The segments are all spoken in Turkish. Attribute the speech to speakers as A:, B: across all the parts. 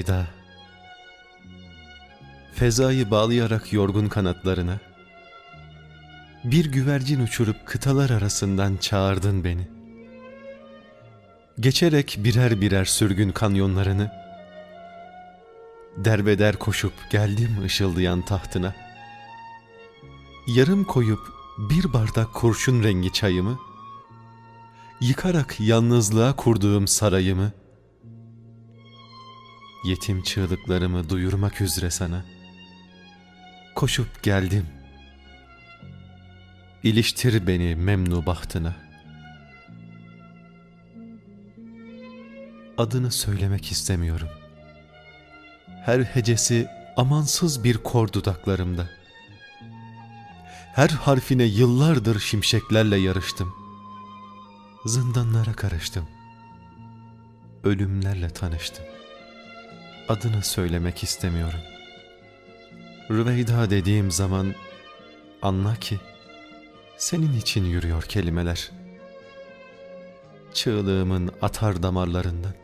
A: Rüveyda Fezayı bağlayarak yorgun kanatlarına Bir güvercin uçurup kıtalar arasından çağırdın beni. Geçerek birer birer sürgün kanyonlarını Derbeder koşup geldim ışıldayan tahtına. Yarım koyup bir bardak kurşun rengi çayımı Yıkarak yalnızlığa kurduğum sarayımı Yetim çığlıklarımı duyurmak üzere sana. Koşup geldim. İliştir beni memnu bahtına. Adını söylemek istemiyorum. Her hecesi amansız bir kor dudaklarımda. Her harfine yıllardır şimşeklerle yarıştım. Zindanlara karıştım. Ölümlerle tanıştım adını söylemek istemiyorum. Rüveyda dediğim zaman anla ki senin için yürüyor kelimeler. Çığlığımın atar damarlarından.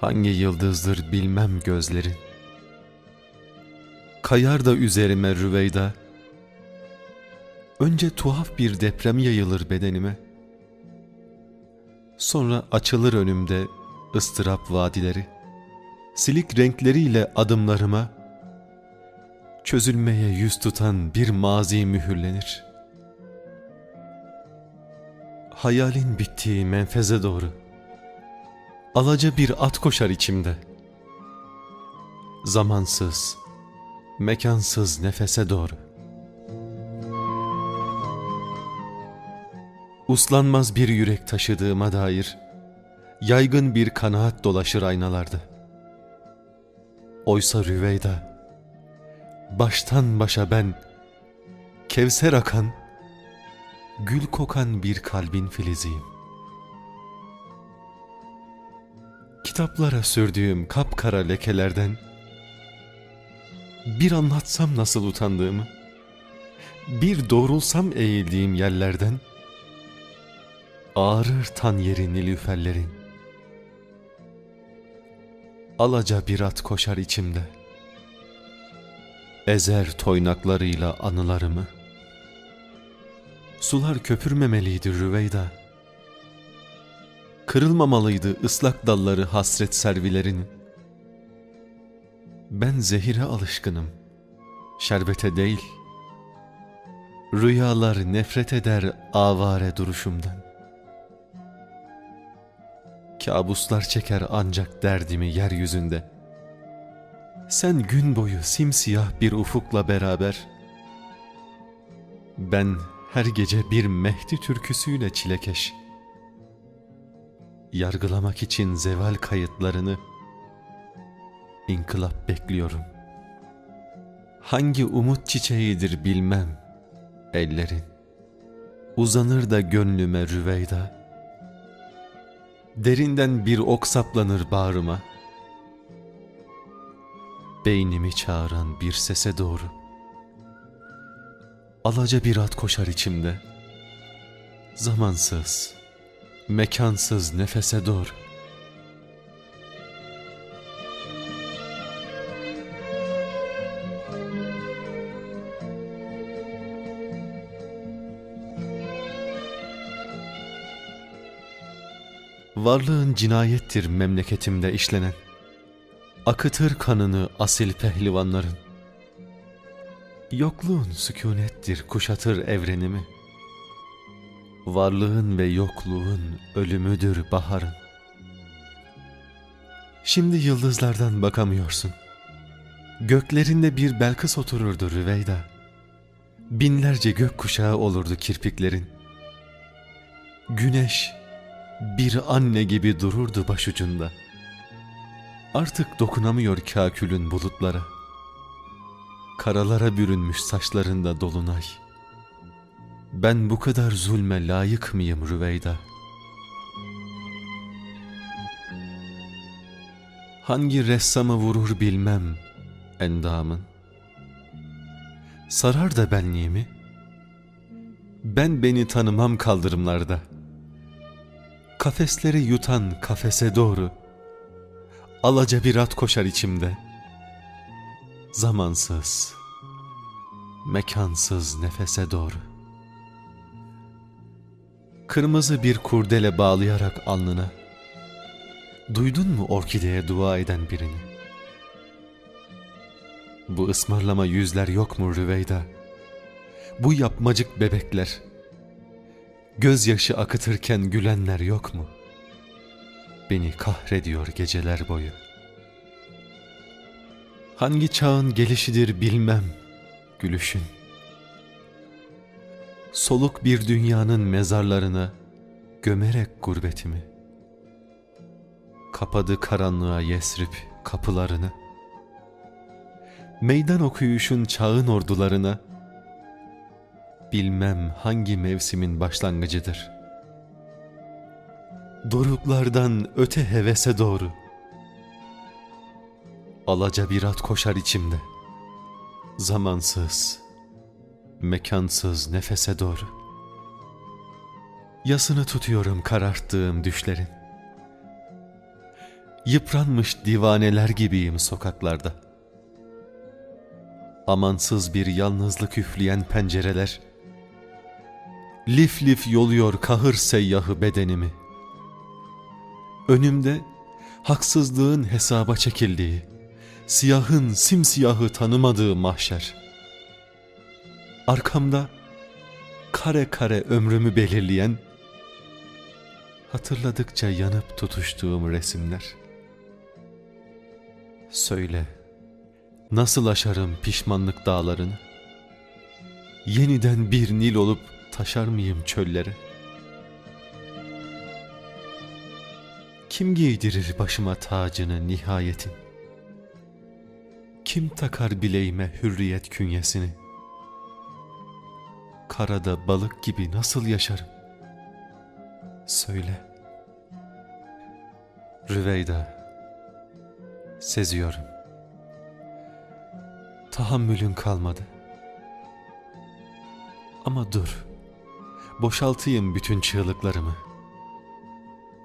A: Hangi yıldızdır bilmem gözlerin. Kayar da üzerime Rüveyda. Önce tuhaf bir deprem yayılır bedenime.'' Sonra açılır önümde ıstırap vadileri. Silik renkleriyle adımlarıma çözülmeye yüz tutan bir mazi mühürlenir. Hayalin bittiği menfeze doğru alaca bir at koşar içimde. Zamansız, mekansız nefese doğru. Uslanmaz bir yürek taşıdığıma dair yaygın bir kanaat dolaşır aynalarda. Oysa Rüveyda, baştan başa ben, kevser akan, gül kokan bir kalbin filiziyim. Kitaplara sürdüğüm kapkara lekelerden, bir anlatsam nasıl utandığımı, bir doğrulsam eğildiğim yerlerden, Ağrır tan yeri nilüferlerin. Alaca bir at koşar içimde. Ezer toynaklarıyla anılarımı. Sular köpürmemeliydi Rüveyda. Kırılmamalıydı ıslak dalları hasret servilerin. Ben zehire alışkınım, şerbete değil. Rüyalar nefret eder avare duruşumdan. Kabuslar çeker ancak derdimi yeryüzünde. Sen gün boyu simsiyah bir ufukla beraber. Ben her gece bir Mehdi türküsüyle çilekeş. Yargılamak için zeval kayıtlarını inkılap bekliyorum. Hangi umut çiçeğidir bilmem ellerin. Uzanır da gönlüme rüveyda Derinden bir ok saplanır bağrıma. Beynimi çağıran bir sese doğru. Alaca bir at koşar içimde. Zamansız, mekansız nefese doğru. Varlığın cinayettir memleketimde işlenen. Akıtır kanını asil pehlivanların. Yokluğun sükunettir kuşatır evrenimi. Varlığın ve yokluğun ölümüdür baharın. Şimdi yıldızlardan bakamıyorsun. Göklerinde bir Belkıs otururdu Rüveyda. Binlerce gök kuşağı olurdu kirpiklerin. Güneş bir anne gibi dururdu başucunda. Artık dokunamıyor kakülün bulutlara. Karalara bürünmüş saçlarında dolunay. Ben bu kadar zulme layık mıyım Rüveyda? Hangi ressamı vurur bilmem endamın. Sarar da benliğimi. Ben beni tanımam kaldırımlarda.'' Kafesleri yutan kafese doğru alaca bir at koşar içimde. Zamansız, mekansız nefese doğru. Kırmızı bir kurdele bağlayarak alnına, duydun mu orkideye dua eden birini? Bu ısmarlama yüzler yok mu Rüveyda? Bu yapmacık bebekler, gözyaşı akıtırken gülenler yok mu?'' beni kahrediyor geceler boyu. Hangi çağın gelişidir bilmem gülüşün. Soluk bir dünyanın mezarlarına gömerek gurbetimi. Kapadı karanlığa Yesrib kapılarını. Meydan okuyuşun çağın ordularına bilmem hangi mevsimin başlangıcıdır.'' doruklardan öte hevese doğru. Alaca bir at koşar içimde. Zamansız, mekansız nefese doğru. Yasını tutuyorum kararttığım düşlerin. Yıpranmış divaneler gibiyim sokaklarda. Amansız bir yalnızlık üfleyen pencereler, lif lif yoluyor kahır seyyahı bedenimi.'' Önümde haksızlığın hesaba çekildiği, siyahın simsiyahı tanımadığı mahşer. Arkamda kare kare ömrümü belirleyen, hatırladıkça yanıp tutuştuğum resimler. Söyle, nasıl aşarım pişmanlık dağlarını? Yeniden bir Nil olup taşar mıyım çöllere?'' Kim giydirir başıma tacını nihayetin? Kim takar bileğime hürriyet künyesini? Karada balık gibi nasıl yaşarım? Söyle. Rüveyda, seziyorum. Tahammülün kalmadı. Ama dur, boşaltayım bütün çığlıklarımı.''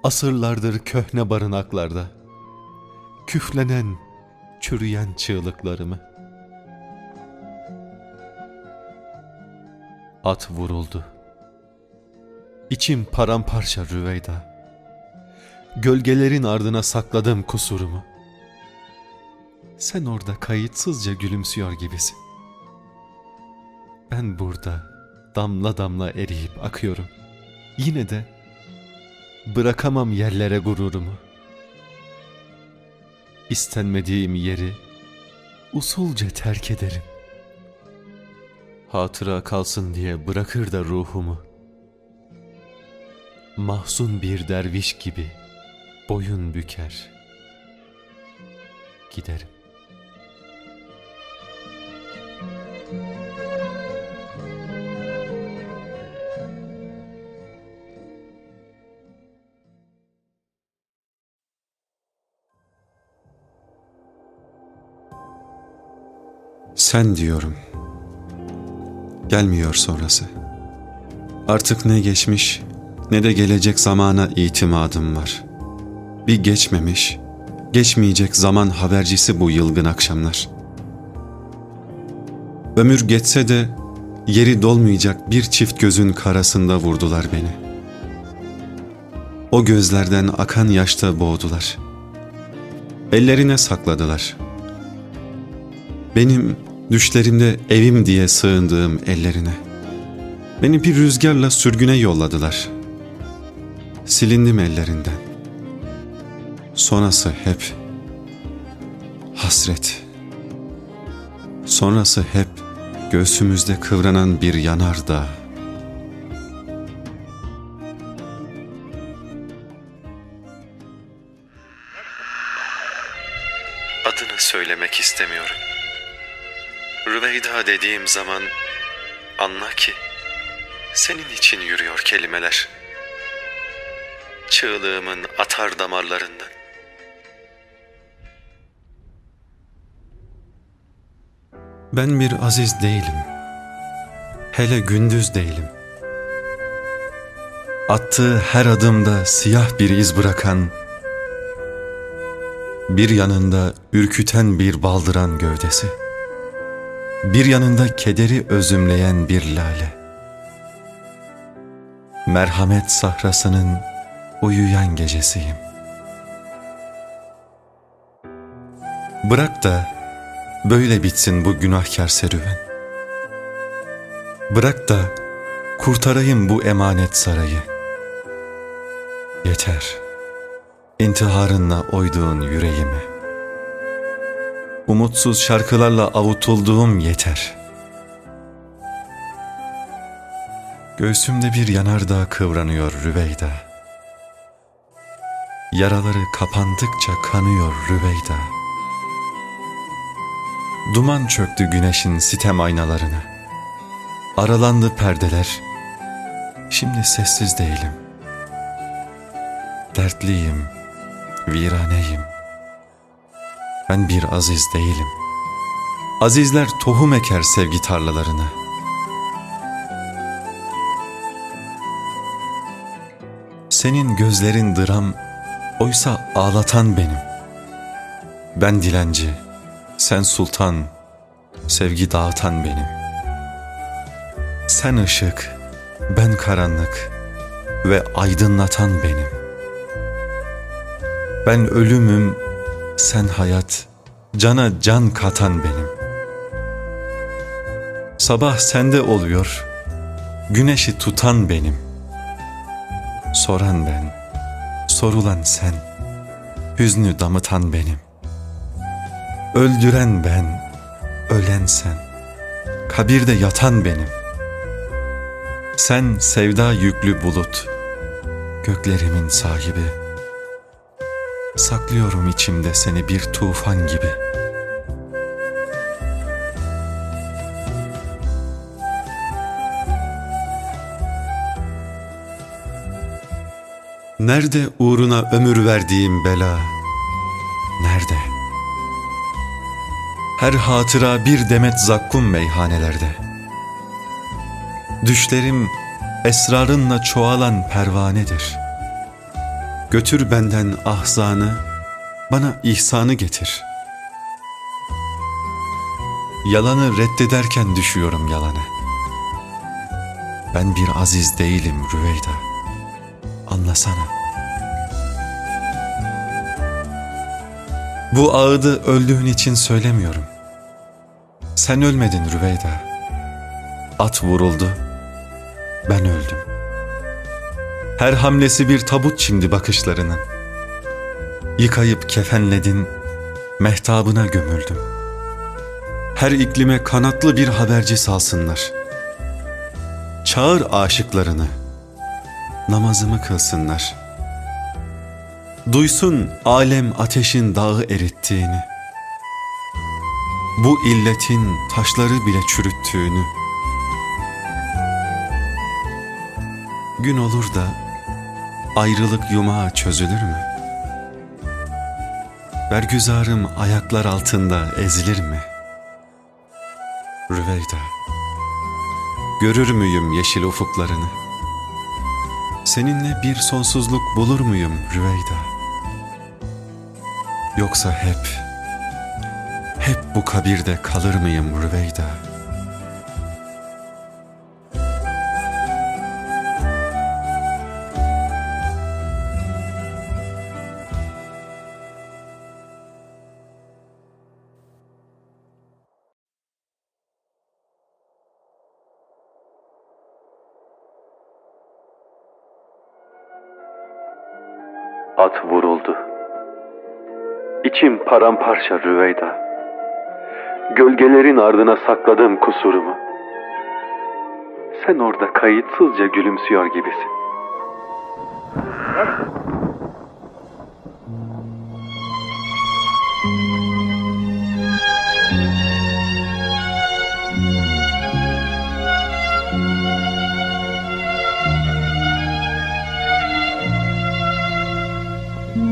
A: Asırlardır köhne barınaklarda, küflenen, çürüyen çığlıklarımı. At vuruldu. İçim paramparça Rüveyda. Gölgelerin ardına sakladım kusurumu. Sen orada kayıtsızca gülümsüyor gibisin. Ben burada damla damla eriyip akıyorum. Yine de Bırakamam yerlere gururumu. İstenmediğim yeri usulca terk ederim. Hatıra kalsın diye bırakır da ruhumu. Mahzun bir derviş gibi boyun büker. Giderim.
B: Sen diyorum. Gelmiyor sonrası. Artık ne geçmiş ne de gelecek zamana itimadım var. Bir geçmemiş, geçmeyecek zaman habercisi bu yılgın akşamlar. Ömür geçse de yeri dolmayacak bir çift gözün karasında vurdular beni. O gözlerden akan yaşta boğdular. Ellerine sakladılar. Benim Düşlerimde evim diye sığındığım ellerine. Beni bir rüzgarla sürgüne yolladılar. Silindim ellerinden. Sonrası hep hasret. Sonrası hep göğsümüzde kıvranan bir yanardağ.
A: Adını söylemek istemiyorum. Rüveyda dediğim zaman anla ki senin için yürüyor kelimeler. Çığlığımın atar damarlarından.
B: Ben bir aziz değilim. Hele gündüz değilim. attığı her adımda siyah bir iz bırakan, bir yanında ürküten bir baldıran gövdesi, bir yanında kederi özümleyen bir lale. Merhamet sahrasının uyuyan gecesiyim. Bırak da böyle bitsin bu günahkar serüven. Bırak da kurtarayım bu emanet sarayı. Yeter, intiharınla oyduğun yüreğimi. Umutsuz şarkılarla avutulduğum yeter. Göğsümde bir yanardağ kıvranıyor Rüveyda. Yaraları kapandıkça kanıyor Rüveyda. Duman çöktü güneşin sitem aynalarına. Aralandı perdeler. Şimdi sessiz değilim. Dertliyim, viraneyim. Ben bir aziz değilim. Azizler tohum eker sevgi tarlalarına. Senin gözlerin dram, oysa ağlatan benim. Ben dilenci, sen sultan, sevgi dağıtan benim. Sen ışık, ben karanlık ve aydınlatan benim. Ben ölümüm, sen hayat, cana can katan benim. Sabah sende oluyor, güneşi tutan benim. Soran ben, sorulan sen, hüznü damıtan benim. Öldüren ben, ölen sen, kabirde yatan benim. Sen sevda yüklü bulut, göklerimin sahibi. Saklıyorum içimde seni bir tufan gibi. Nerede uğruna ömür verdiğim bela? Nerede? Her hatıra bir demet zakkum meyhanelerde. Düşlerim esrarınla çoğalan pervanedir. Götür benden ahzanı, bana ihsanı getir. Yalanı reddederken düşüyorum yalana. Ben bir aziz değilim Rüveyda. Anlasana. Bu ağıdı öldüğün için söylemiyorum. Sen ölmedin Rüveyda. At vuruldu, ben öldüm. Her hamlesi bir tabut şimdi bakışlarının. Yıkayıp kefenledin, mehtabına gömüldüm. Her iklime kanatlı bir haberci salsınlar. Çağır aşıklarını, namazımı kılsınlar. Duysun alem ateşin dağı erittiğini. Bu illetin taşları bile çürüttüğünü. Gün olur da ayrılık yumağı çözülür mü? Bergüzarım ayaklar altında ezilir mi? Rüveyda, görür müyüm yeşil ufuklarını? Seninle bir sonsuzluk bulur muyum Rüveyda? Yoksa hep, hep bu kabirde kalır mıyım Rüveyda?''
C: At vuruldu. İçim paramparça Rüveyda. Gölgelerin ardına sakladım kusurumu. Sen orada kayıtsızca gülümsüyor gibisin.
B: Önce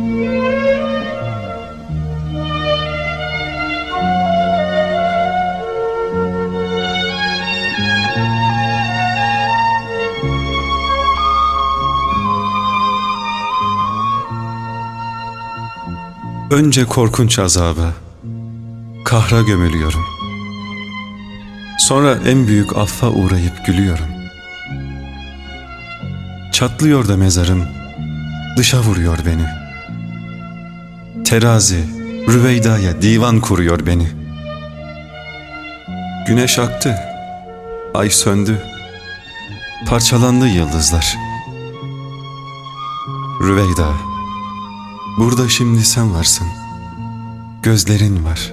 B: korkunç azaba, kahra gömülüyorum. Sonra en büyük affa uğrayıp gülüyorum. Çatlıyor da mezarım, dışa vuruyor beni.'' Terazi, Rüveyda'ya divan kuruyor beni. Güneş aktı, ay söndü, parçalandı yıldızlar. Rüveyda, burada şimdi sen varsın. Gözlerin var.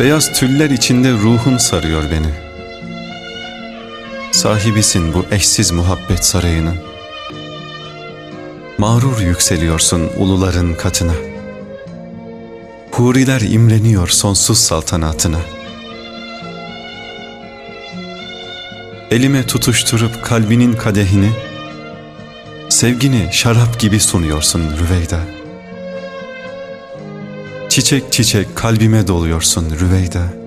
B: Beyaz tüller içinde ruhun sarıyor beni. Sahibisin bu eşsiz muhabbet sarayının. Mağrur yükseliyorsun uluların katına. Huriler imreniyor sonsuz saltanatına. Elime tutuşturup kalbinin kadehini, sevgini şarap gibi sunuyorsun Rüveyda. Çiçek çiçek kalbime doluyorsun Rüveyda.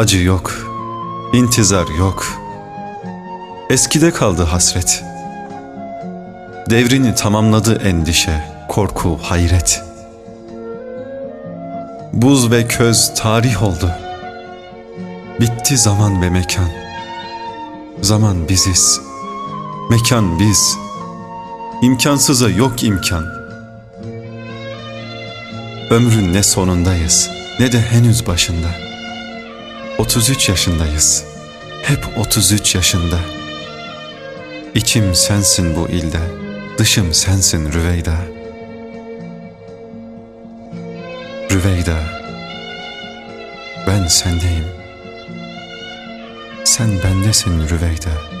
B: Acı yok, intizar yok. Eskide kaldı hasret. Devrini tamamladı endişe, korku, hayret. Buz ve köz tarih oldu. Bitti zaman ve mekan. Zaman biziz, mekan biz. İmkansıza yok imkan. Ömrün ne sonundayız ne de henüz başında.'' 33 yaşındayız. Hep 33 yaşında. İçim sensin bu ilde, dışım sensin Rüveyda. Rüveyda, ben sendeyim. Sen bendesin Rüveyda.